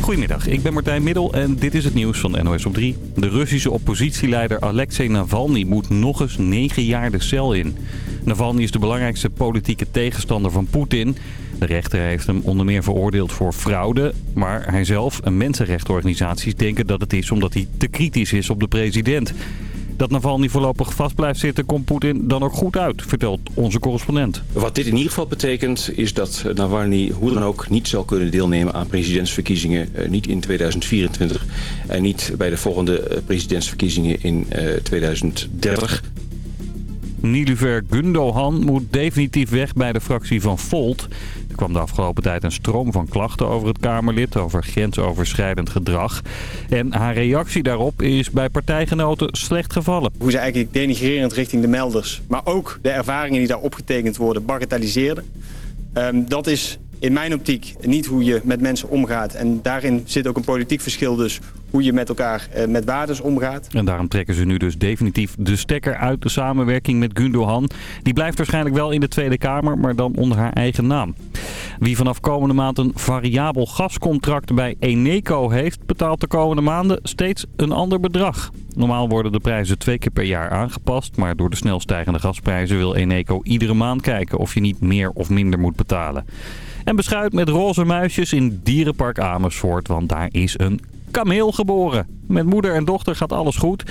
Goedemiddag, ik ben Martijn Middel en dit is het nieuws van NOS op 3. De Russische oppositieleider Alexei Navalny moet nog eens negen jaar de cel in. Navalny is de belangrijkste politieke tegenstander van Poetin. De rechter heeft hem onder meer veroordeeld voor fraude. Maar hij zelf en mensenrechtenorganisaties denken dat het is omdat hij te kritisch is op de president. Dat Navalny voorlopig vast blijft zitten komt Poetin dan ook goed uit, vertelt onze correspondent. Wat dit in ieder geval betekent is dat Navalny hoe dan ook niet zal kunnen deelnemen aan presidentsverkiezingen. Eh, niet in 2024 en niet bij de volgende eh, presidentsverkiezingen in 2030. Nilufer Gundogan moet definitief weg bij de fractie van Volt. Er kwam de afgelopen tijd een stroom van klachten over het Kamerlid... over grensoverschrijdend gedrag. En haar reactie daarop is bij partijgenoten slecht gevallen. Hoe ze eigenlijk denigrerend richting de melders... maar ook de ervaringen die daar opgetekend worden bagatelliseerden. Um, dat is in mijn optiek niet hoe je met mensen omgaat. En daarin zit ook een politiek verschil dus hoe je met elkaar eh, met waardes omgaat. En daarom trekken ze nu dus definitief de stekker uit de samenwerking met Gundogan. Die blijft waarschijnlijk wel in de Tweede Kamer, maar dan onder haar eigen naam. Wie vanaf komende maand een variabel gascontract bij Eneco heeft, betaalt de komende maanden steeds een ander bedrag. Normaal worden de prijzen twee keer per jaar aangepast, maar door de snel stijgende gasprijzen wil Eneco iedere maand kijken of je niet meer of minder moet betalen. En beschuit met roze muisjes in Dierenpark Amersfoort, want daar is een kameel geboren. Met moeder en dochter gaat alles goed.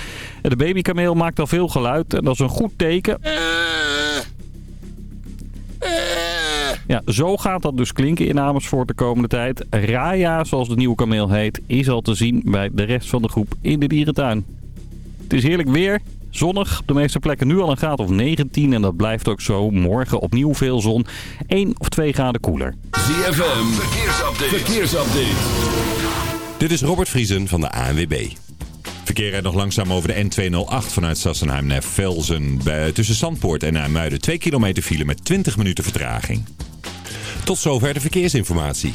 De babykameel maakt al veel geluid en dat is een goed teken. Ja, zo gaat dat dus klinken in Amersfoort de komende tijd. Raya, zoals de nieuwe kameel heet, is al te zien bij de rest van de groep in de dierentuin. Het is heerlijk weer. Zonnig, op de meeste plekken nu al een graad of 19 en dat blijft ook zo. Morgen opnieuw veel zon, 1 of 2 graden koeler. ZFM, verkeersupdate. verkeersupdate. Dit is Robert Vriesen van de ANWB. Verkeer rijdt nog langzaam over de N208 vanuit Sassenheim naar Velzen. Bij, tussen Zandpoort en Nijmuiden 2 kilometer file met 20 minuten vertraging. Tot zover de verkeersinformatie.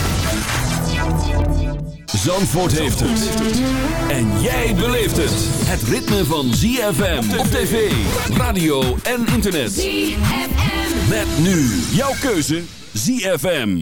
Zandvoort heeft het. En jij beleeft het. Het ritme van ZFM op tv, radio en internet. ZFM. Met nu jouw keuze ZFM.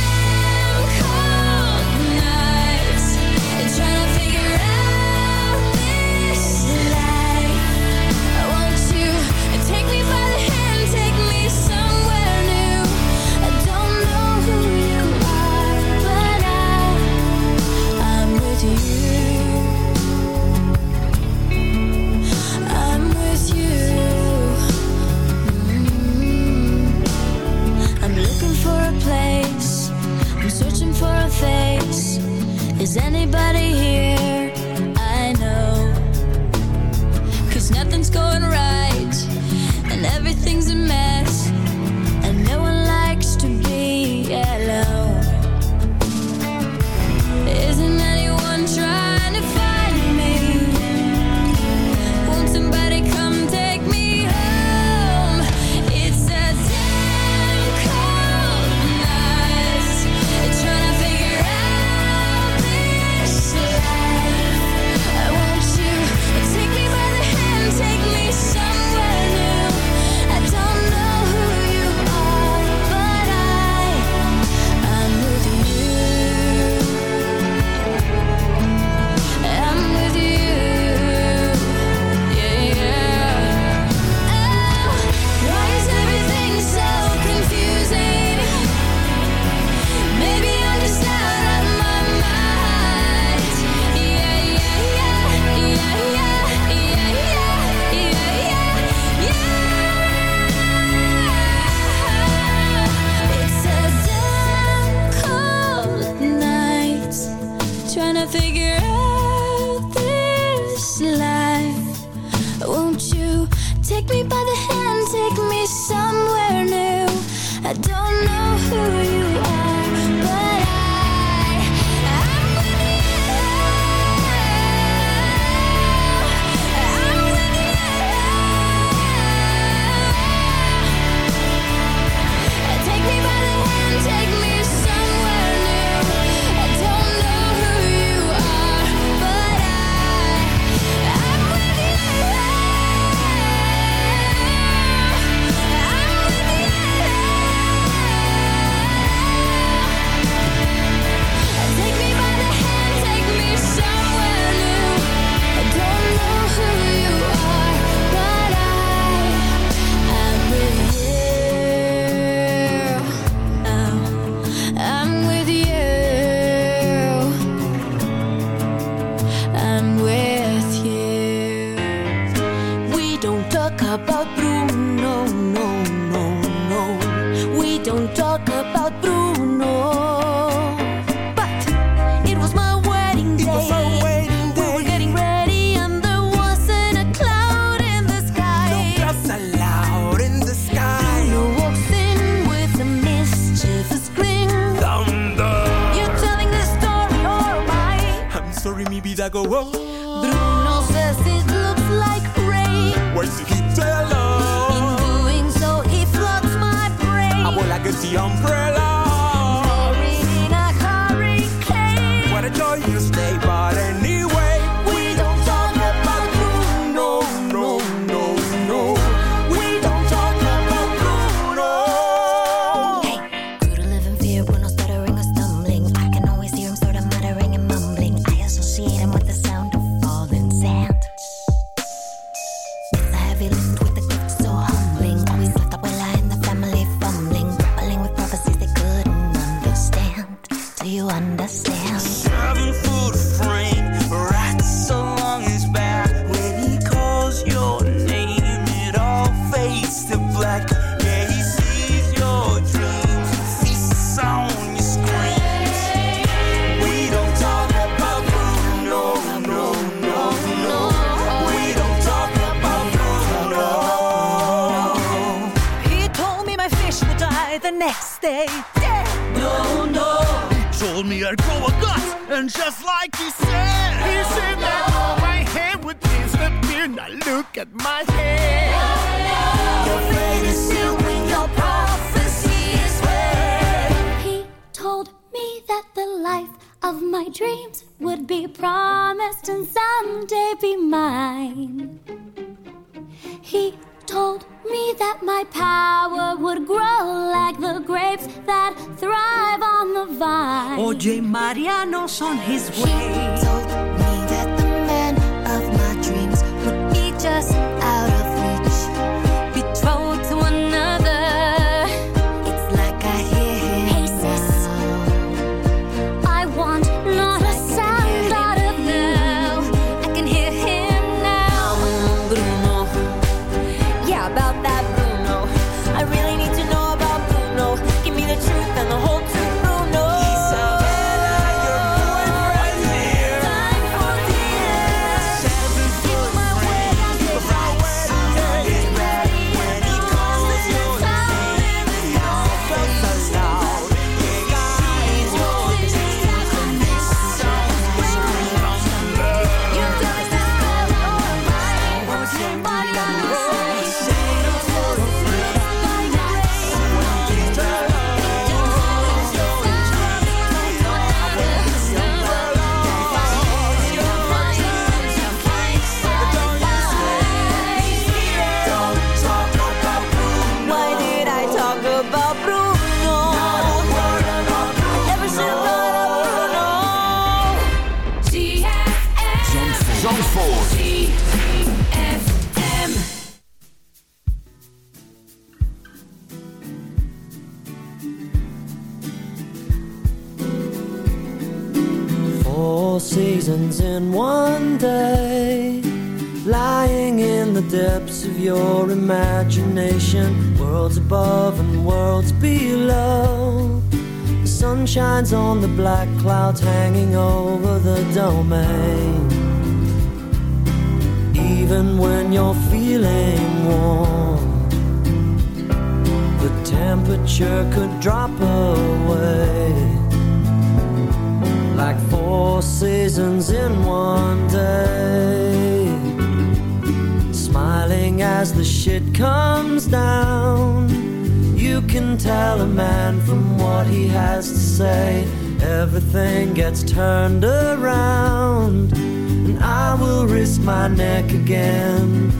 Is anybody here? I know. Cause nothing's going right. life. say everything gets turned around, and I will risk my neck again.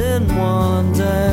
in one day.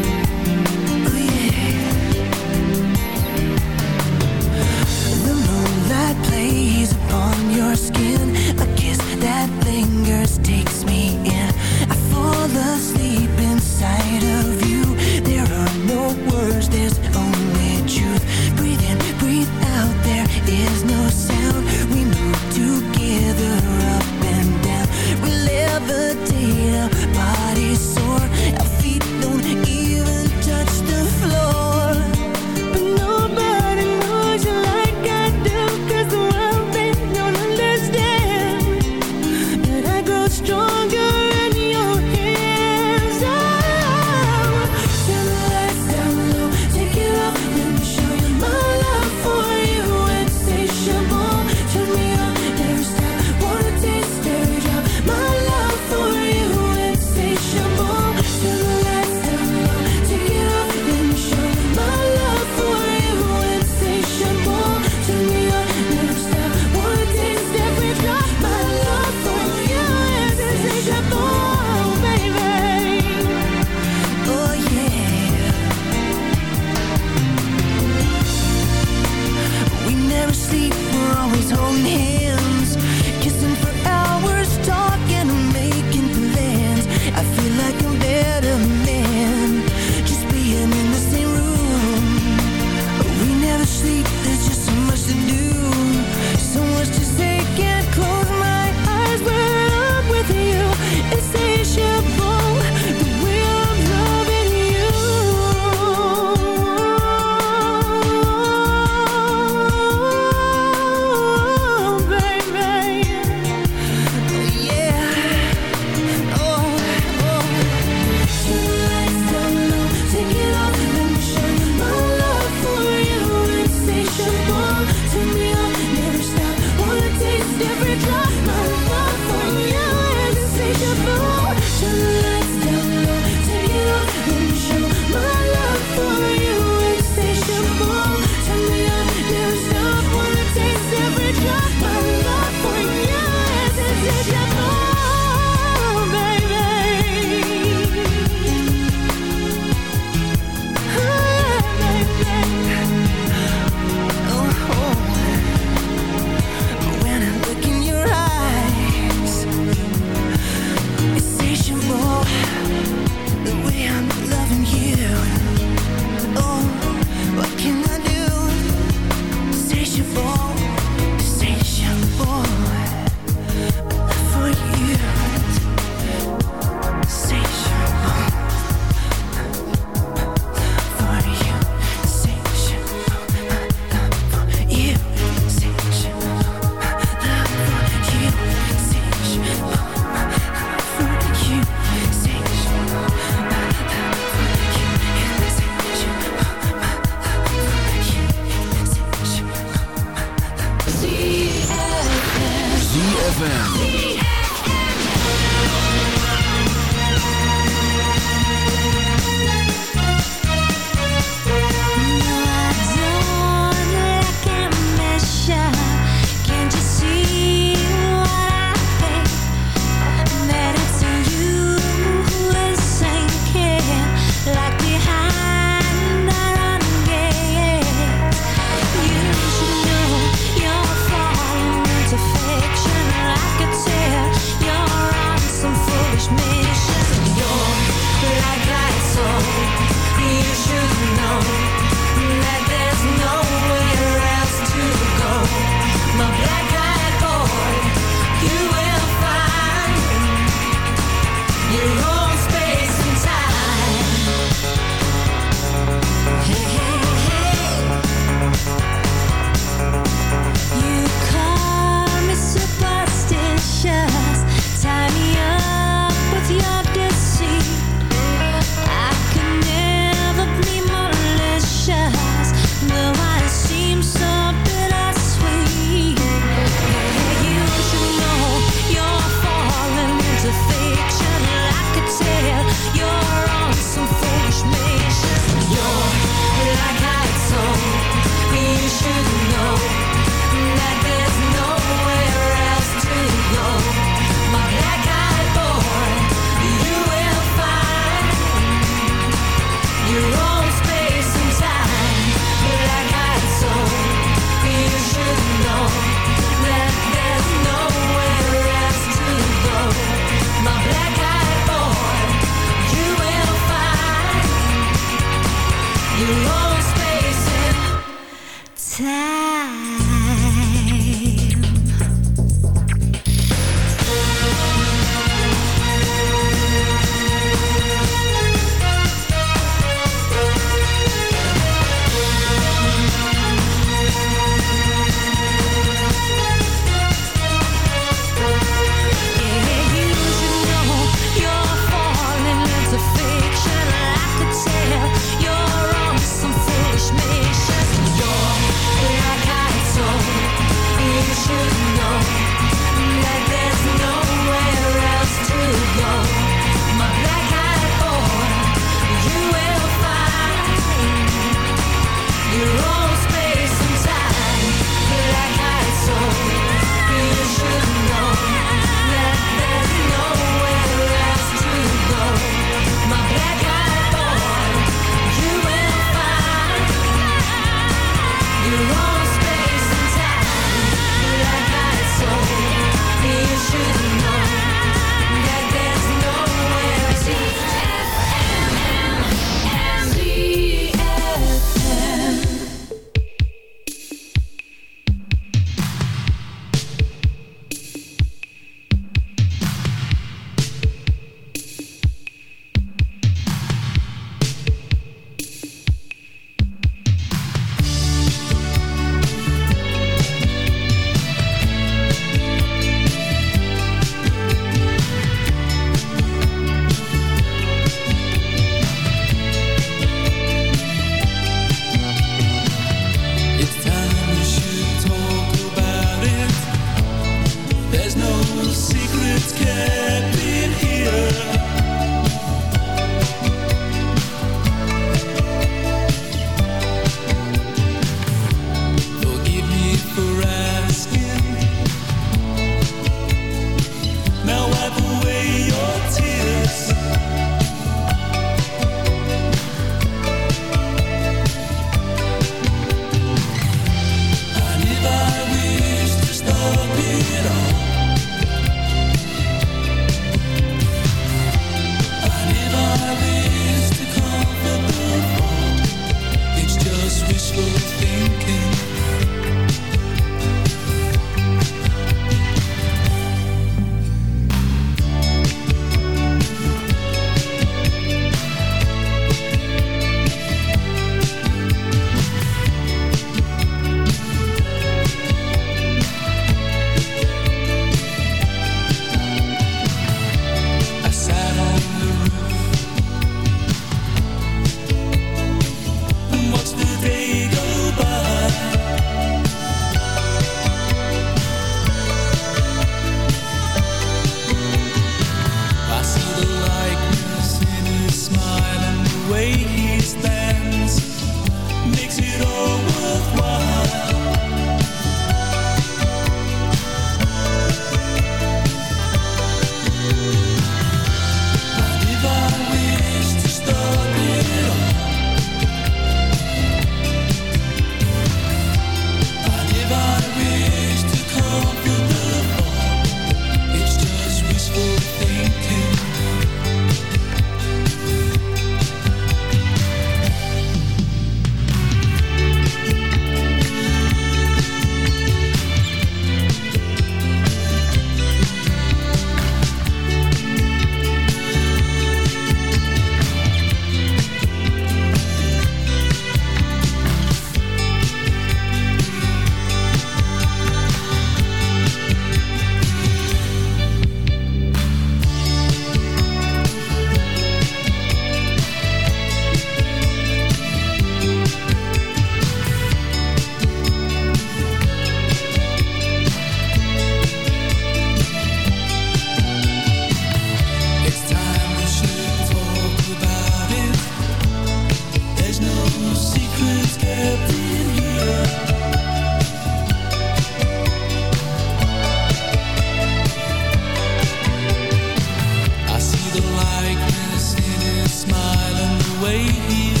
like this in his smile and the way he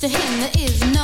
to him there is no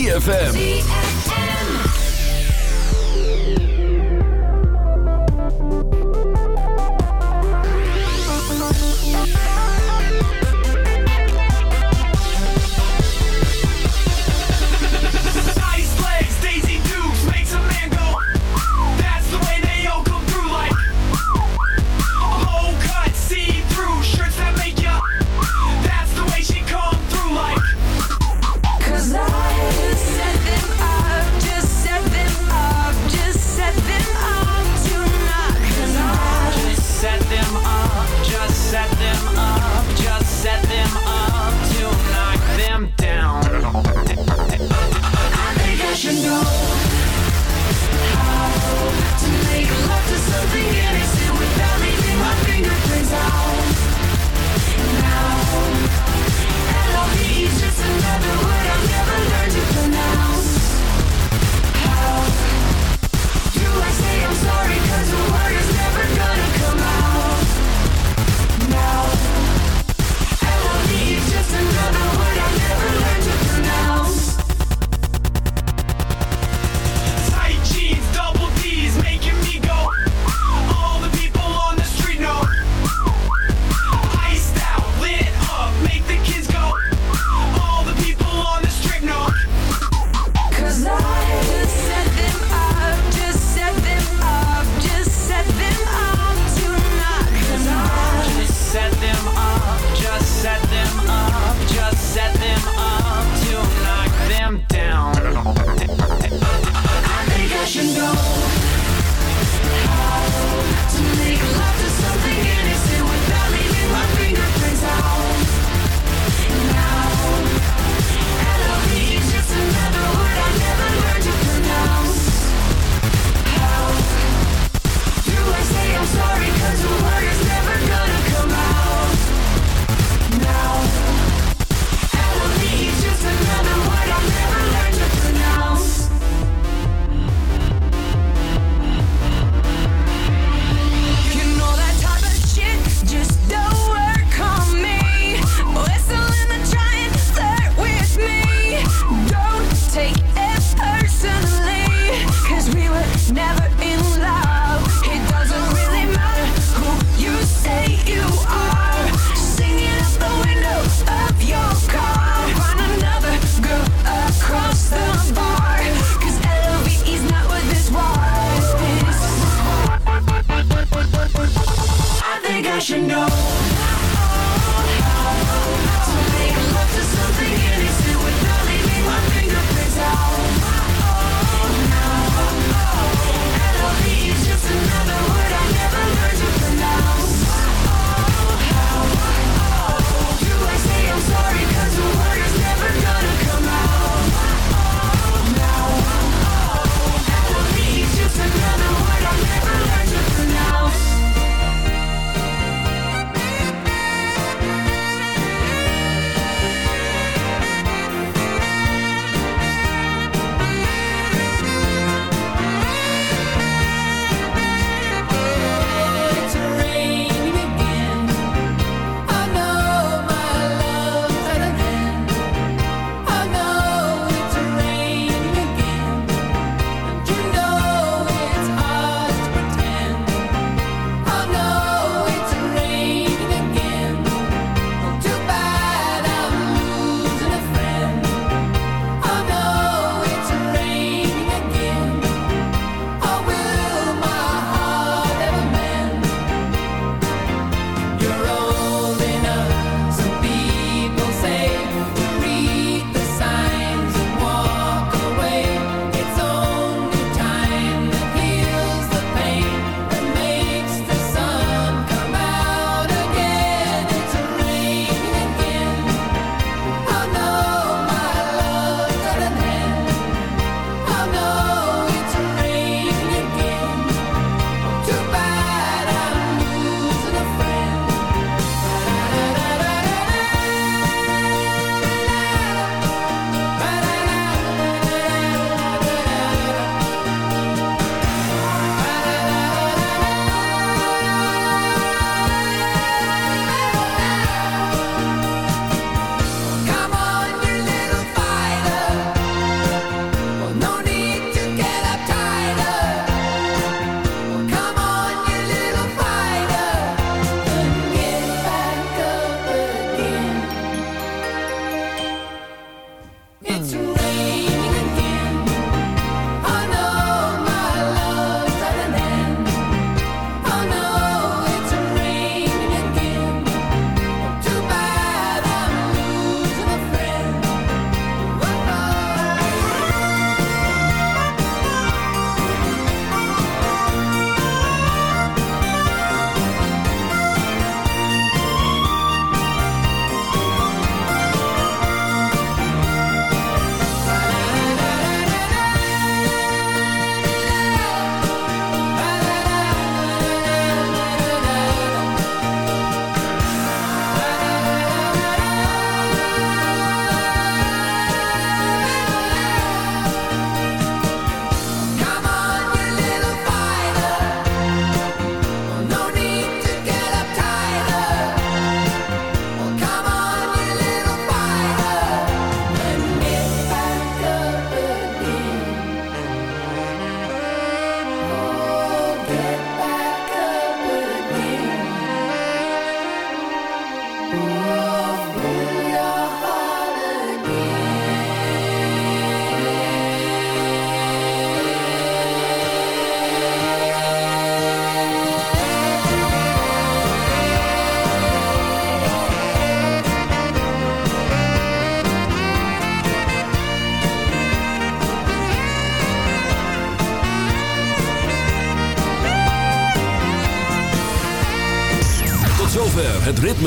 ZFM.